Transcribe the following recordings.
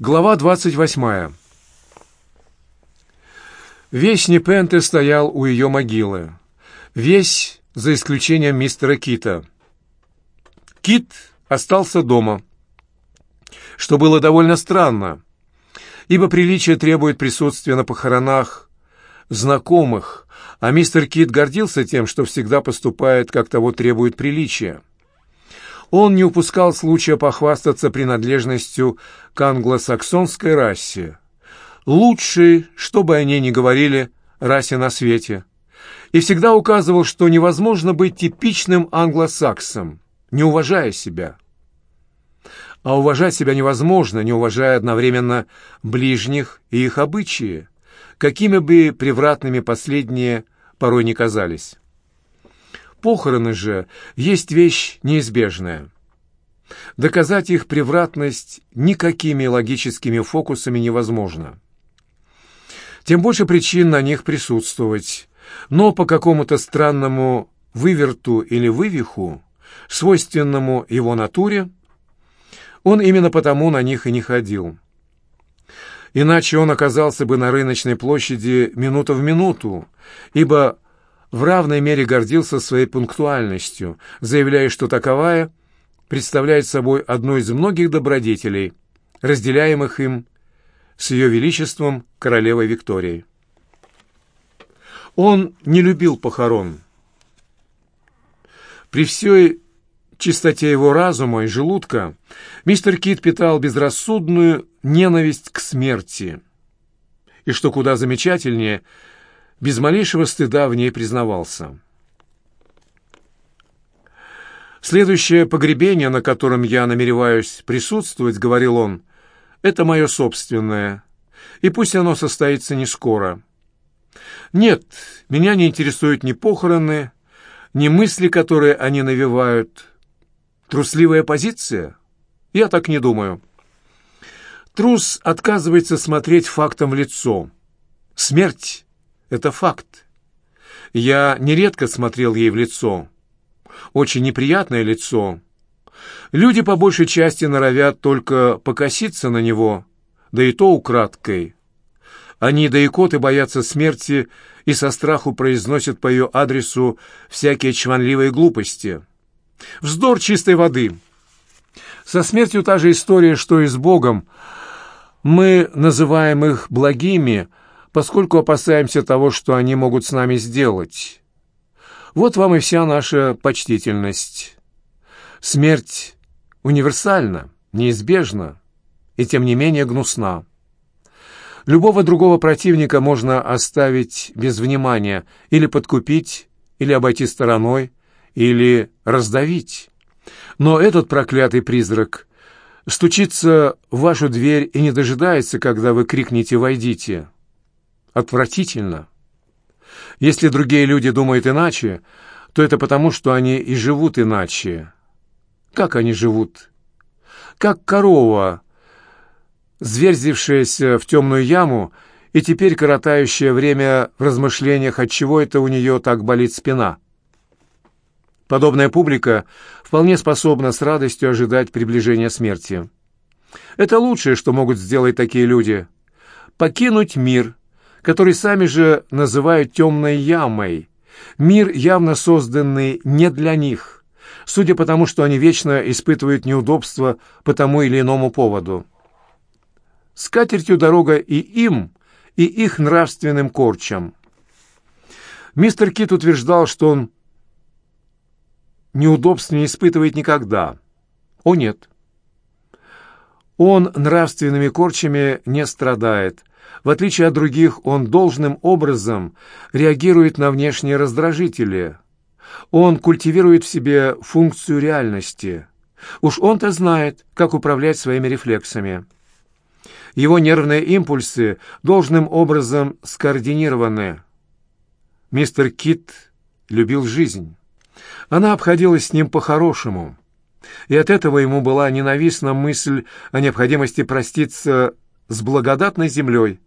Глава 28. Весь Непенте стоял у ее могилы. Весь, за исключением мистера Кита. Кит остался дома, что было довольно странно, ибо приличие требует присутствия на похоронах знакомых, а мистер Кит гордился тем, что всегда поступает, как того требует приличие. Он не упускал случая похвастаться принадлежностью к англосаксонской расе, лучшей, что бы они ни говорили, расе на свете, и всегда указывал, что невозможно быть типичным англосаксом, не уважая себя. А уважать себя невозможно, не уважая одновременно ближних и их обычаи, какими бы превратными последние порой не казались. Похороны же есть вещь неизбежная. Доказать их превратность никакими логическими фокусами невозможно. Тем больше причин на них присутствовать, но по какому-то странному выверту или вывиху, свойственному его натуре, он именно потому на них и не ходил. Иначе он оказался бы на рыночной площади минута в минуту, ибо в равной мере гордился своей пунктуальностью, заявляя, что таковая представляет собой одну из многих добродетелей, разделяемых им с ее величеством королевой Викторией. Он не любил похорон. При всей чистоте его разума и желудка мистер Кит питал безрассудную ненависть к смерти. И что куда замечательнее – без малейшего стыда в ней признавался. «Следующее погребение, на котором я намереваюсь присутствовать, — говорил он, — это мое собственное, и пусть оно состоится не скоро. Нет, меня не интересуют ни похороны, ни мысли, которые они навевают. Трусливая позиция? Я так не думаю. Трус отказывается смотреть фактом в лицо. Смерть это факт. Я нередко смотрел ей в лицо. Очень неприятное лицо. Люди по большей части норовят только покоситься на него, да и то украдкой. Они, да и коты, боятся смерти и со страху произносят по ее адресу всякие чванливые глупости. Вздор чистой воды. Со смертью та же история, что и с Богом. Мы называем их благими, поскольку опасаемся того, что они могут с нами сделать. Вот вам и вся наша почтительность. Смерть универсальна, неизбежна и тем не менее гнусна. Любого другого противника можно оставить без внимания, или подкупить, или обойти стороной, или раздавить. Но этот проклятый призрак стучится в вашу дверь и не дожидается, когда вы крикнете «Войдите!» Отвратительно. Если другие люди думают иначе, то это потому, что они и живут иначе. Как они живут? Как корова, зверзившаяся в темную яму и теперь коротающая время в размышлениях, от чего это у нее так болит спина. Подобная публика вполне способна с радостью ожидать приближения смерти. Это лучшее, что могут сделать такие люди. Покинуть мир, который сами же называют темной ямой, мир, явно созданный не для них, судя по тому, что они вечно испытывают неудобства по тому или иному поводу. С катертью дорога и им, и их нравственным корчам. Мистер Кит утверждал, что он неудобств не испытывает никогда. О нет. Он нравственными корчами не страдает, в отличие от других, он должным образом реагирует на внешние раздражители. Он культивирует в себе функцию реальности. Уж он-то знает, как управлять своими рефлексами. Его нервные импульсы должным образом скоординированы. Мистер Кит любил жизнь. Она обходилась с ним по-хорошему. И от этого ему была ненавистна мысль о необходимости проститься с благодатной землей,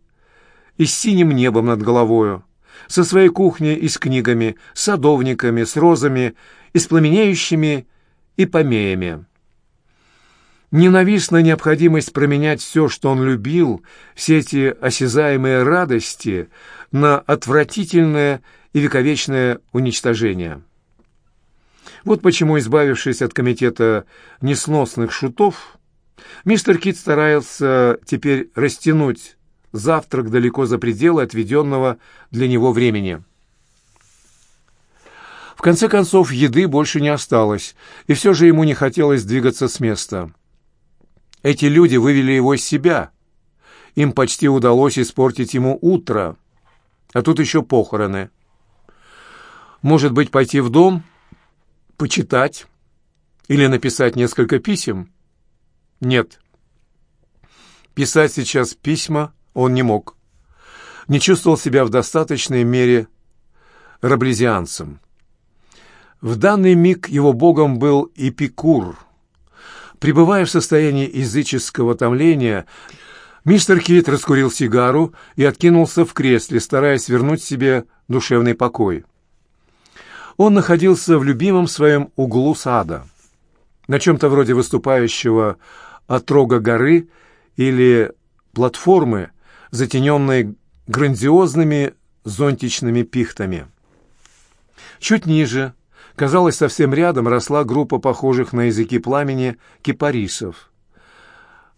и с синим небом над головою, со своей кухней и с книгами, с садовниками, с розами и с пламенеющими и помеями. Ненавистна необходимость променять все, что он любил, все эти осязаемые радости, на отвратительное и вековечное уничтожение. Вот почему, избавившись от комитета несносных шутов, мистер Кит старался теперь растянуть завтрак далеко за пределы отведенного для него времени. В конце концов, еды больше не осталось, и все же ему не хотелось двигаться с места. Эти люди вывели его из себя. Им почти удалось испортить ему утро. А тут еще похороны. Может быть, пойти в дом, почитать или написать несколько писем? Нет. Писать сейчас письма он не мог. Не чувствовал себя в достаточной мере раблезианцем. В данный миг его богом был Эпикур. Пребывая в состоянии языческого томления, мистер Кит раскурил сигару и откинулся в кресле, стараясь вернуть себе душевный покой. Он находился в любимом своем углу сада, на чем-то вроде выступающего отрога горы или платформы, затененной грандиозными зонтичными пихтами. Чуть ниже, казалось, совсем рядом росла группа похожих на языки пламени кипарисов.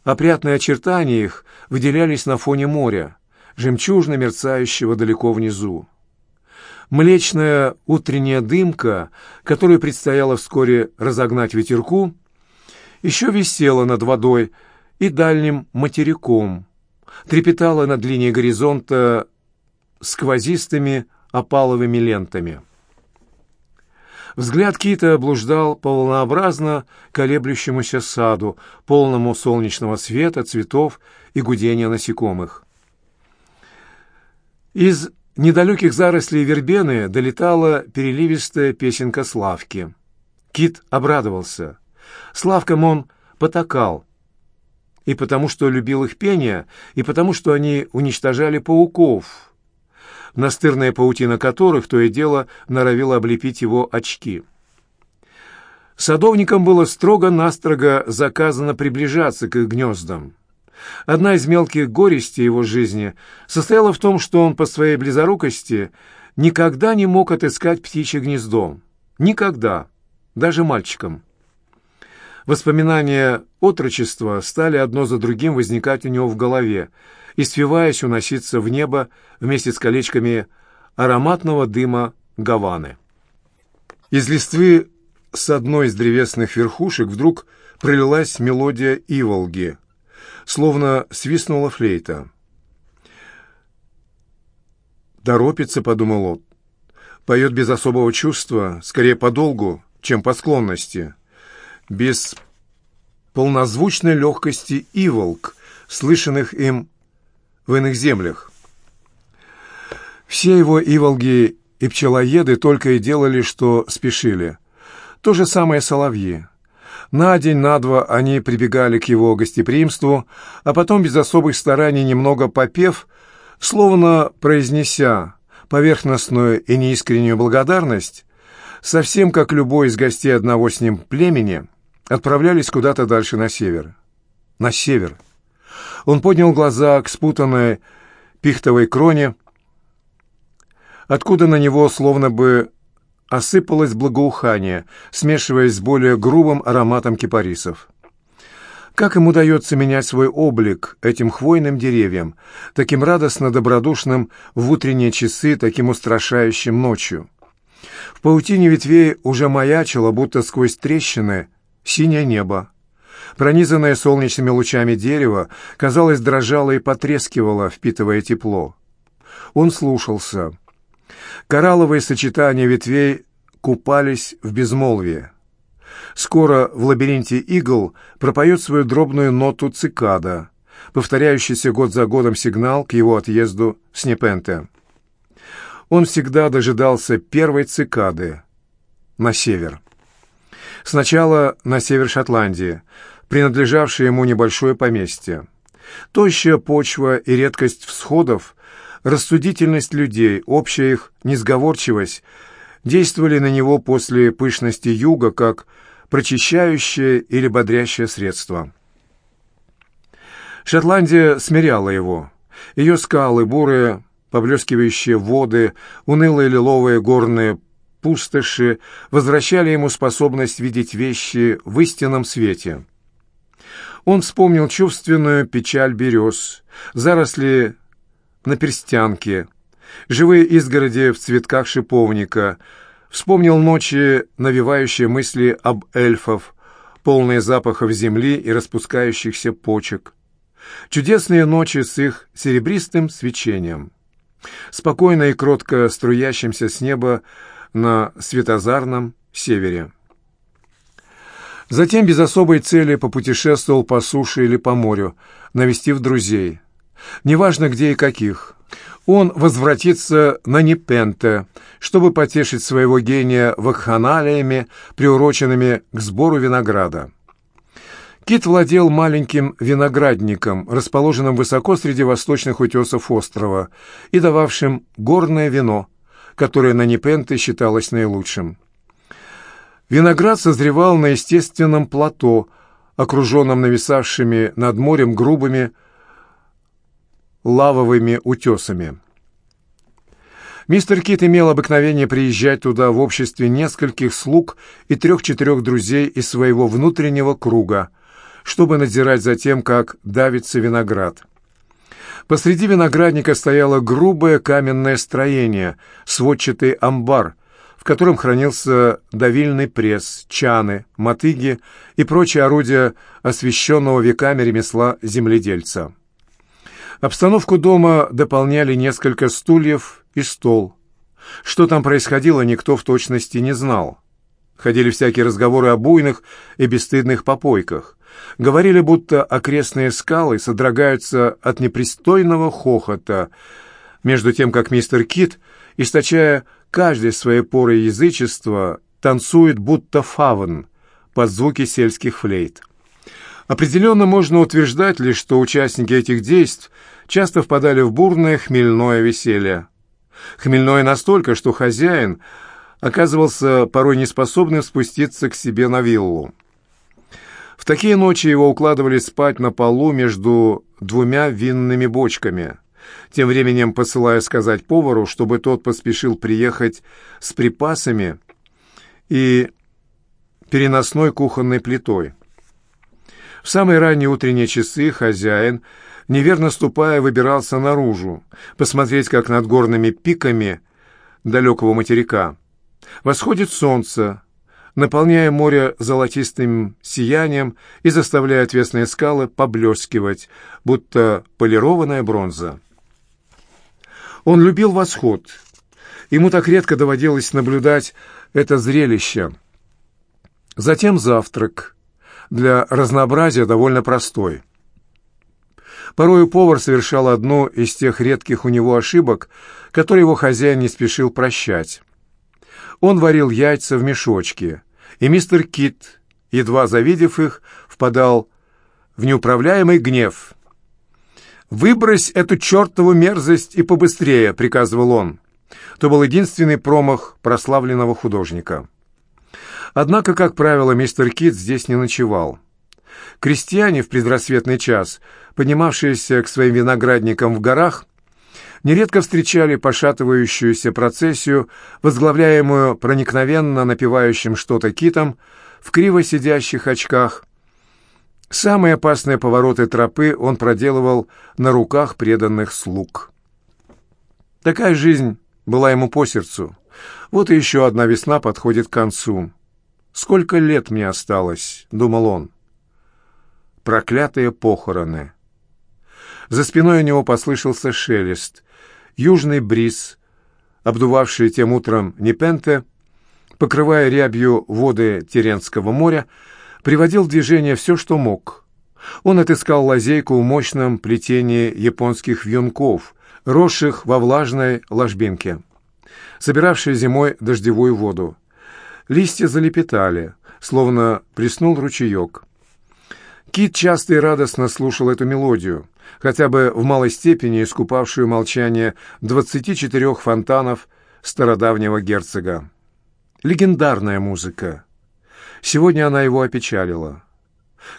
Опрятные очертания их выделялись на фоне моря, жемчужно мерцающего далеко внизу. Млечная утренняя дымка, которую предстояло вскоре разогнать ветерку, еще висела над водой и дальним материком, трепетала над линией горизонта сквозистыми опаловыми лентами. Взгляд Кита блуждал по колеблющемуся саду, полному солнечного света, цветов и гудения насекомых. Из недалеких зарослей вербены долетала переливистая песенка Славки. Кит обрадовался. Славкам он потакал. И потому, что любил их пение, и потому, что они уничтожали пауков — настырная паутина которых то и дело норовила облепить его очки. Садовникам было строго-настрого заказано приближаться к их гнездам. Одна из мелких горестей его жизни состояла в том, что он по своей близорукости никогда не мог отыскать птичье гнездо. Никогда. Даже мальчиком. Воспоминания отрочества стали одно за другим возникать у него в голове, и, свиваясь, уноситься в небо вместе с колечками ароматного дыма гаваны. Из листвы с одной из древесных верхушек вдруг пролилась мелодия иволги, словно свистнула флейта. «Торопится», — подумал он, — «поет без особого чувства, скорее по долгу, чем по склонности, без полнозвучной легкости иволг, слышанных им в иных землях. Все его иволги и пчелоеды только и делали, что спешили. То же самое соловьи. На день, на два они прибегали к его гостеприимству, а потом без особых стараний, немного попев, словно произнеся поверхностную и неискреннюю благодарность, совсем как любой из гостей одного с ним племени, отправлялись куда-то дальше на север. На север. Он поднял глаза к спутанной пихтовой кроне, откуда на него словно бы осыпалось благоухание, смешиваясь с более грубым ароматом кипарисов. Как им удается менять свой облик этим хвойным деревьям, таким радостно-добродушным в утренние часы, таким устрашающим ночью? В паутине ветвей уже маячило, будто сквозь трещины, синее небо. Пронизанное солнечными лучами дерево, казалось, дрожало и потрескивало, впитывая тепло. Он слушался. Коралловые сочетания ветвей купались в безмолвии. Скоро в лабиринте игл пропоет свою дробную ноту цикада, повторяющийся год за годом сигнал к его отъезду с Непенте. Он всегда дожидался первой цикады на север. Сначала на север Шотландии, принадлежавшее ему небольшое поместье. Тощая почва и редкость всходов, рассудительность людей, общая их несговорчивость действовали на него после пышности юга как прочищающее или бодрящее средство. Шотландия смиряла его. Ее скалы, бурые, поблескивающие воды, унылые лиловые горные пустоши возвращали ему способность видеть вещи в истинном свете. Он вспомнил чувственную печаль берез, заросли на перстянке, живые изгороди в цветках шиповника, вспомнил ночи, навевающие мысли об эльфов, полные запахов земли и распускающихся почек. Чудесные ночи с их серебристым свечением. Спокойно и кротко струящимся с неба на светозарном севере. Затем без особой цели попутешествовал по суше или по морю, навестив друзей. Неважно где и каких. Он возвратится на Непенте, чтобы потешить своего гения вакханалиями, приуроченными к сбору винограда. Кит владел маленьким виноградником, расположенным высоко среди восточных утесов острова и дававшим горное вино, которое на Непенте считалось наилучшим. Виноград созревал на естественном плато, окруженном нависавшими над морем грубыми лавовыми утесами. Мистер Кит имел обыкновение приезжать туда в обществе нескольких слуг и трех-четырех друзей из своего внутреннего круга, чтобы надзирать за тем, как давится виноград. Посреди виноградника стояло грубое каменное строение, сводчатый амбар, в котором хранился давильный пресс, чаны, мотыги и прочие орудия освященного веками ремесла земледельца. Обстановку дома дополняли несколько стульев и стол. Что там происходило, никто в точности не знал. Ходили всякие разговоры о буйных и бесстыдных попойках. Говорили, будто окрестные скалы содрогаются от непристойного хохота, между тем, как мистер Кит, источая каждой своей порой язычества, танцует будто фавн под звуки сельских флейт. Определенно можно утверждать лишь, что участники этих действий часто впадали в бурное хмельное веселье. Хмельное настолько, что хозяин оказывался порой неспособным спуститься к себе на виллу. В такие ночи его укладывали спать на полу между двумя винными бочками, тем временем посылая сказать повару, чтобы тот поспешил приехать с припасами и переносной кухонной плитой. В самые ранние утренние часы хозяин, неверно ступая, выбирался наружу, посмотреть, как над горными пиками далекого материка восходит солнце, наполняя море золотистым сиянием и заставляя отвесные скалы поблескивать, будто полированная бронза. Он любил восход. Ему так редко доводилось наблюдать это зрелище. Затем завтрак, для разнообразия довольно простой. Порою повар совершал одну из тех редких у него ошибок, которые его хозяин не спешил прощать. Он варил яйца в мешочке, и мистер Кит, едва завидев их, впадал в неуправляемый гнев. «Выбрось эту чертову мерзость и побыстрее», — приказывал он. То был единственный промах прославленного художника. Однако, как правило, мистер Кит здесь не ночевал. Крестьяне в предрассветный час, поднимавшиеся к своим виноградникам в горах, нередко встречали пошатывающуюся процессию, возглавляемую проникновенно напевающим что-то китом в криво сидящих очках. Самые опасные повороты тропы он проделывал на руках преданных слуг. Такая жизнь была ему по сердцу. Вот и еще одна весна подходит к концу. «Сколько лет мне осталось?» — думал он. «Проклятые похороны!» За спиной у него послышался шелест. Южный бриз, обдувавший тем утром Непенте, покрывая рябью воды Теренского моря, приводил в движение все, что мог. Он отыскал лазейку в мощном плетении японских вьюнков, росших во влажной ложбинке, собиравшей зимой дождевую воду. Листья залепетали, словно приснул ручеек. Кит часто и радостно слушал эту мелодию, хотя бы в малой степени искупавшую молчание двадцати четырех фонтанов стародавнего герцога. Легендарная музыка. Сегодня она его опечалила.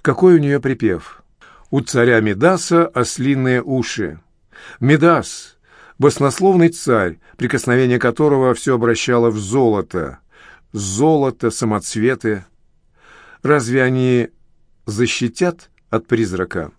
Какой у нее припев? У царя Медаса ослиные уши. Медас — баснословный царь, прикосновение которого все обращало в золото. Золото, самоцветы. Разве они защитят от призрака?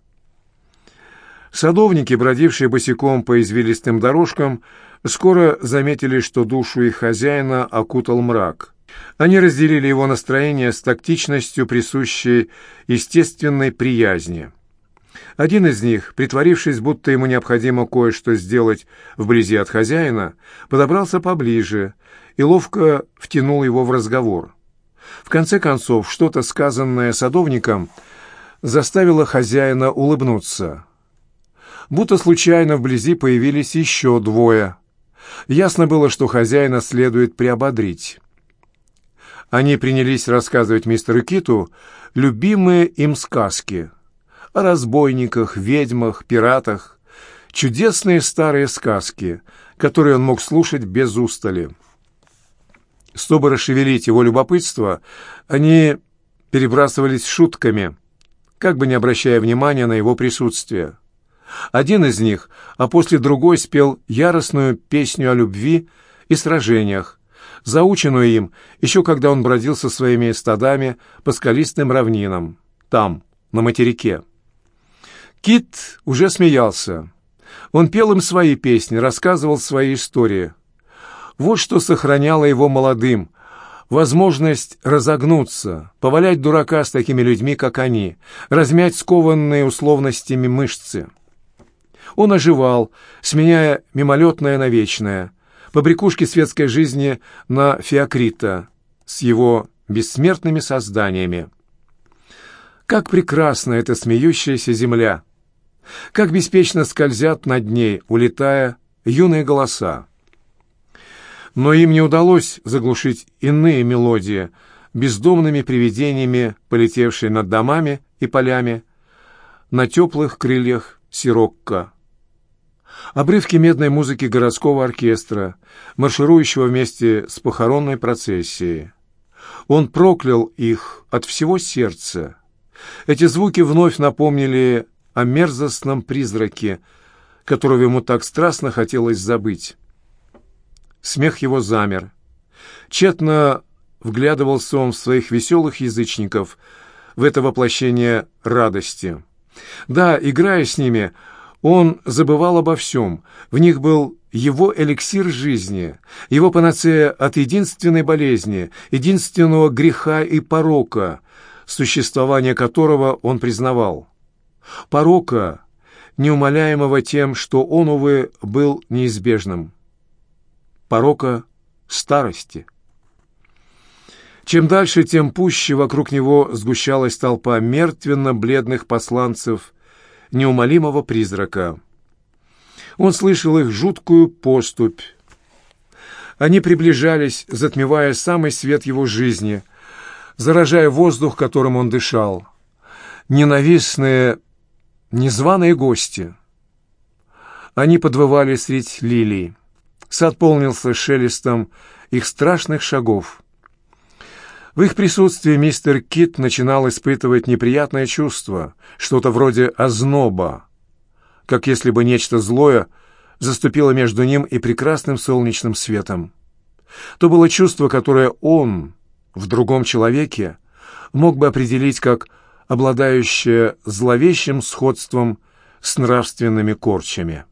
Садовники, бродившие босиком по извилистым дорожкам, скоро заметили, что душу их хозяина окутал мрак. Они разделили его настроение с тактичностью, присущей естественной приязни. Один из них, притворившись, будто ему необходимо кое-что сделать вблизи от хозяина, подобрался поближе и ловко втянул его в разговор. В конце концов, что-то сказанное садовником заставило хозяина улыбнуться. Будто случайно вблизи появились еще двое. Ясно было, что хозяина следует приободрить. Они принялись рассказывать мистеру Киту любимые им сказки о разбойниках, ведьмах, пиратах, чудесные старые сказки, которые он мог слушать без устали. Чтобы расшевелить его любопытство, они перебрасывались шутками, как бы не обращая внимания на его присутствие. Один из них, а после другой спел яростную песню о любви и сражениях, заученную им еще когда он бродил со своими стадами по скалистым равнинам, там, на материке. Кит уже смеялся. Он пел им свои песни, рассказывал свои истории. Вот что сохраняло его молодым. Возможность разогнуться, повалять дурака с такими людьми, как они, размять скованные условностями мышцы. Он оживал, сменяя мимолетное на вечное, побрякушки светской жизни на Феокрита с его бессмертными созданиями. Как прекрасна эта смеющаяся земля! Как беспечно скользят над ней, улетая, юные голоса! Но им не удалось заглушить иные мелодии, бездомными привидениями, полетевшие над домами и полями, на теплых крыльях сирокко обрывки медной музыки городского оркестра, марширующего вместе с похоронной процессией. Он проклял их от всего сердца. Эти звуки вновь напомнили о мерзостном призраке, которого ему так страстно хотелось забыть. Смех его замер. Тщетно вглядывался он в своих веселых язычников, в это воплощение радости. Да, играя с ними, он забывал обо всем. В них был его эликсир жизни, его панацея от единственной болезни, единственного греха и порока, существование которого он признавал. Порока, неумоляемого тем, что он, увы, был неизбежным. Порока старости. Чем дальше, тем пуще вокруг него сгущалась толпа мертвенно-бледных посланцев неумолимого призрака. Он слышал их жуткую поступь. Они приближались, затмевая самый свет его жизни, заражая воздух, которым он дышал. Ненавистные, незваные гости. Они подвывали средь лилий. Сад полнился шелестом их страшных шагов. В их присутствии мистер Кит начинал испытывать неприятное чувство, что-то вроде озноба, как если бы нечто злое заступило между ним и прекрасным солнечным светом. То было чувство, которое он в другом человеке мог бы определить как обладающее зловещим сходством с нравственными корчами.